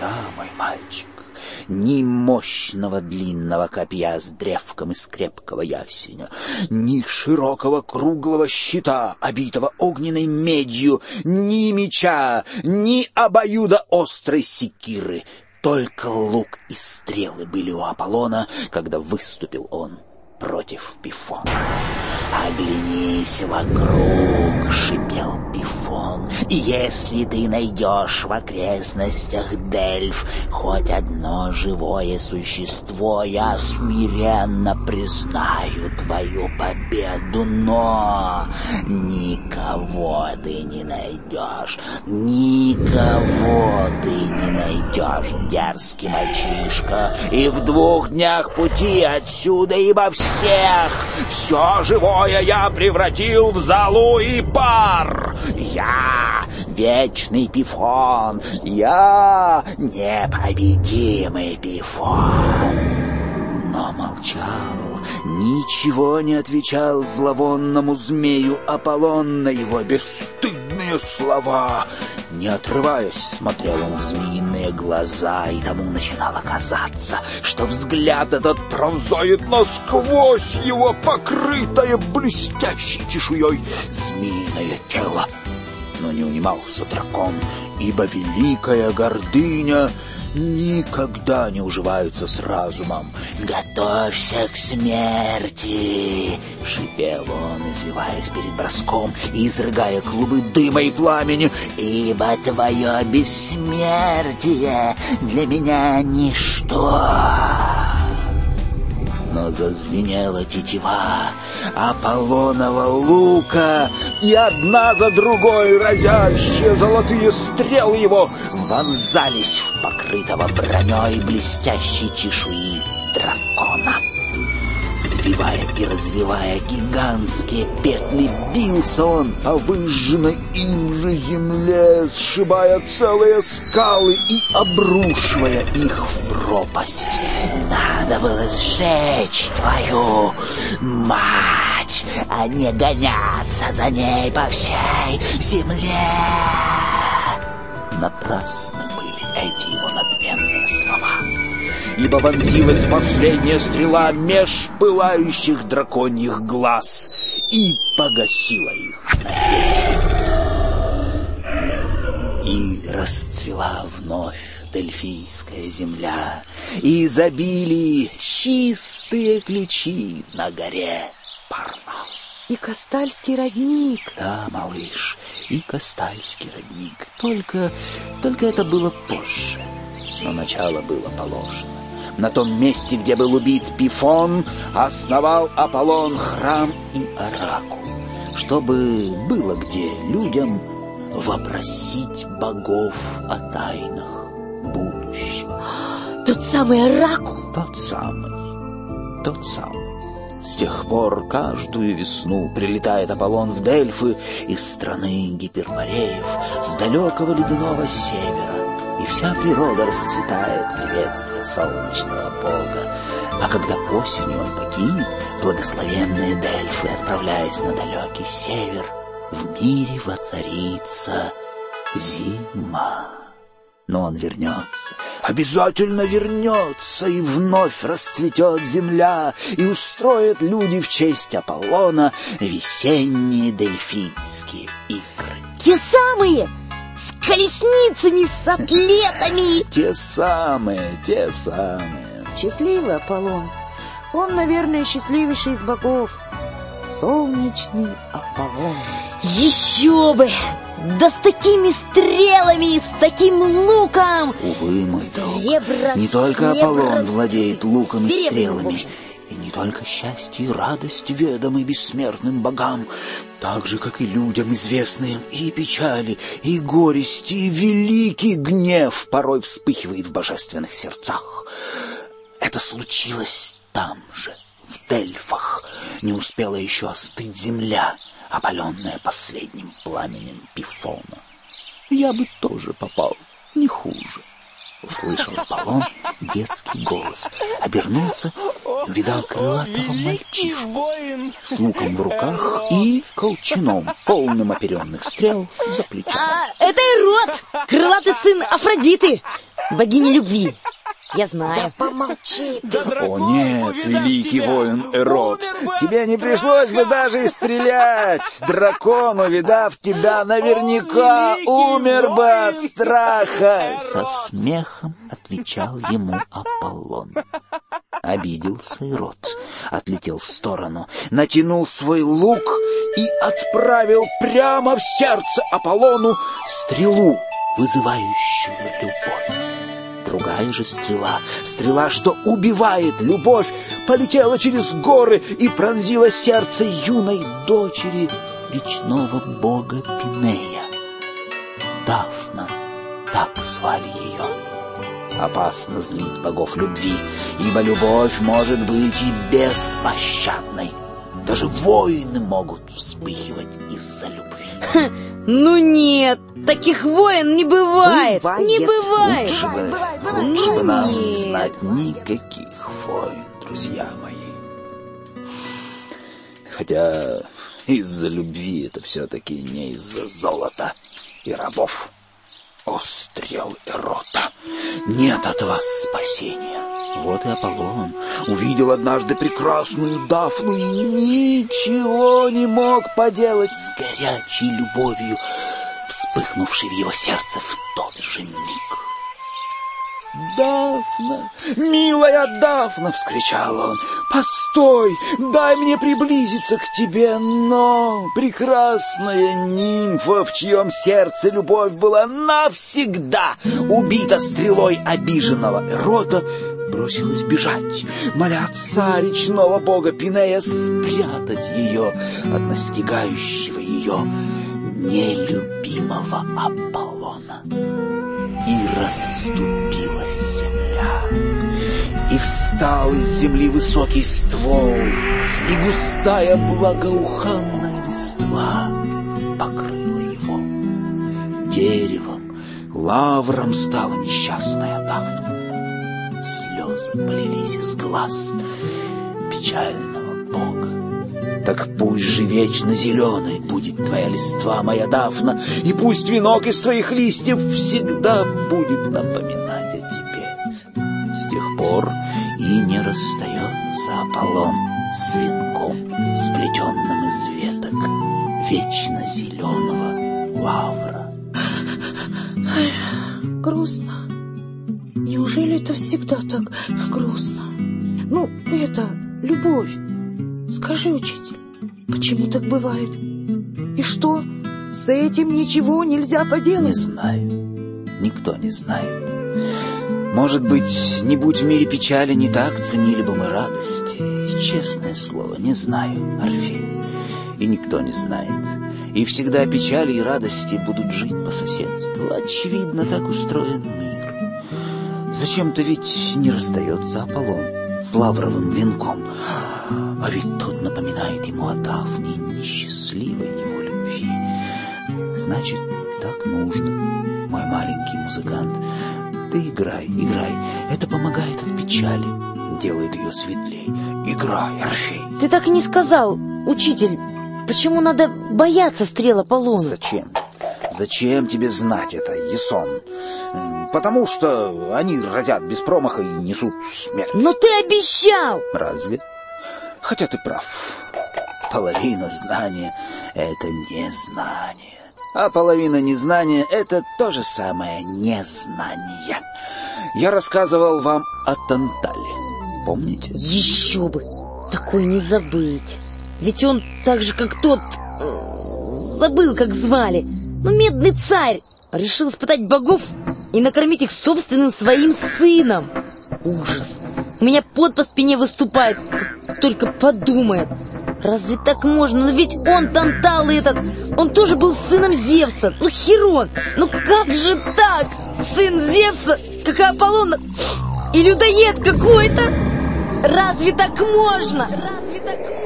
Да, мой мальчик, ни мощного длинного копья с древком из крепкого ясеня, ни широкого круглого щита, обитого огненной медью, ни меча, ни обоюда острой секиры. Только лук и стрелы были у Аполлона, когда выступил он против Пифона. «Оглянись вокруг!» — шипел Пифон. «И если ты найдешь в окрестностях Дельф хоть одно живое существо, я смиренно признаю твою победу, но никого ты не найдешь, никого ты не найдешь, дерзкий мальчишка, и в двух днях пути отсюда, ибо всех, все живое я превратил в золу и пар. Я вечный пифон, я непобедимый пифон. Но молчал, ничего не отвечал зловонному змею Аполлон на его бесстыдные слова. Не отрываясь, смотрел он в змеиные глаза, и тому начинало казаться, что взгляд этот пронзает насквозь его покрытое блестящей чешуей змеиное тело. Но не унимался дракон, ибо великая гордыня никогда не уживаются с разумом. «Готовься к смерти!» — шипел он, извиваясь перед броском и изрыгая клубы дыма и пламени. «Ибо твое бессмертие для меня ничто!» но зазвенела тетива Аполлонова лука, и одна за другой разящие золотые стрелы его вонзались в покрытого броней блестящей чешуи дракона. Свивая и развивая гигантские петли, бился он по выжженной им же земле, сшибая целые скалы и обрушивая их в пропасть. Надо было сжечь твою мать, а не гоняться за ней по всей земле. Напрасно были эти его надменные слова ибо вонзилась последняя стрела меж пылающих драконьих глаз и погасила их навеки. И расцвела вновь Дельфийская земля, и забили чистые ключи на горе Парнас. И Кастальский родник. Да, малыш, и Кастальский родник. Только, только это было позже. Но начало было положено. На том месте, где был убит Пифон, основал Аполлон храм и оракул, чтобы было где людям вопросить богов о тайнах будущего. Тот самый оракул? Тот самый, тот самый. С тех пор каждую весну прилетает Аполлон в Дельфы из страны Гипербореев, с далекого ледяного севера, и вся природа расцветает, приветствуя солнечного бога. А когда осенью он покинет благословенные Дельфы, отправляясь на далекий север, в мире воцарится зима. Но он вернется, обязательно вернется, и вновь расцветет земля, и устроят люди в честь Аполлона весенние дельфийские игры. Те самые, с колесницами, с атлетами. Те самые, те самые. Счастливый Аполлон. Он, наверное, счастливейший из богов. Солнечный Аполлон. Еще бы! Да с такими стрелами, с таким луком! Увы, мой друг, не только Аполлон владеет луком и стрелами, и не только счастье и радость ведомы бессмертным богам, так же, как и людям известным, и печали, и горести, и великий гнев порой вспыхивает в божественных сердцах. Это случилось там же, в Дельфах. Не успела еще остыть земля, опаленная последним пламенем Пифона. Я бы тоже попал не хуже. Услышал Аполлон детский голос, обернулся и увидал крылатого мальчишку с луком в руках и колчаном, полным оперенных стрел за плечом. А, это Ирод, крылатый сын Афродиты. Богиня любви. Я знаю. Да помолчи ты. О нет, великий воин Эрот, тебе не пришлось бы даже и стрелять. Дракон, увидав тебя, наверняка умер бы от страха. Со смехом отвечал ему Аполлон. Обиделся Ирод, отлетел в сторону, натянул свой лук и отправил прямо в сердце Аполлону стрелу, вызывающую любовь. Другая же стрела, стрела, что убивает любовь, полетела через горы и пронзила сердце юной дочери речного бога Пинея. Дафна, так звали ее. Опасно злить богов любви, ибо любовь может быть и беспощадной. Даже воины могут вспыхивать из-за любви. Ну нет, таких воин не бывает. бывает. Не бывает. Лучше бы, бывает, бывает. Лучше ну бы нам нет. знать никаких войн, друзья мои. Хотя из-за любви это все-таки не из-за золота и рабов. О, стрелы Эрота, нет от вас спасения. Вот и Аполлон увидел однажды прекрасную Дафну и ничего не мог поделать с горячей любовью, вспыхнувшей в его сердце в тот же миг. «Дафна! Милая Дафна!» — вскричал он. «Постой! Дай мне приблизиться к тебе!» Но прекрасная нимфа, в чьем сердце любовь была навсегда убита стрелой обиженного Эрота, бросилась бежать, моля отца речного бога Пинея спрятать ее от настигающего ее нелюбимого Аполлона. И расступилась земля, и встал из земли высокий ствол, и густая благоуханная листва покрыла его. Деревом, лавром стала несчастная Дафна слезы полились из глаз печального Бога. Так пусть же вечно зеленой будет твоя листва, моя Дафна, и пусть венок из твоих листьев всегда будет напоминать о тебе. С тех пор и не расстается Аполлон с венком, сплетенным из веток вечно зеленого лавра. Грустно. Неужели это всегда так грустно? Ну, это любовь. Скажи, учитель, почему так бывает? И что, с этим ничего нельзя поделать? Не знаю. Никто не знает. Может быть, не будь в мире печали, не так ценили бы мы радости. Честное слово, не знаю, Орфей. И никто не знает. И всегда печали и радости будут жить по соседству. Очевидно, так устроен мир. Зачем-то ведь не расстается Аполлон с лавровым венком. А ведь тот напоминает ему о Дафне несчастливой его любви. Значит, так нужно, мой маленький музыкант. Ты играй, играй. Это помогает от печали, делает ее светлей. Играй, Орфей. Ты так и не сказал, учитель, почему надо бояться стрел Аполлона? Зачем? Зачем тебе знать это, Есон? Потому что они разят без промаха и несут смерть. Но ты обещал! Разве? Хотя ты прав. Половина знания — это не знание. А половина незнания — это то же самое незнание. Я рассказывал вам о Тантале. Помните? Еще бы! Такой не забыть. Ведь он так же, как тот... Э, забыл, как звали. Ну, медный царь решил испытать богов и накормить их собственным своим сыном. Ужас. У меня пот по спине выступает. Только подумай. Разве так можно? Но ведь он, Тантал этот, он тоже был сыном Зевса. Ну, Херон, ну как же так? Сын Зевса, как и Аполлона, и людоед какой-то? Разве так можно? Разве так можно?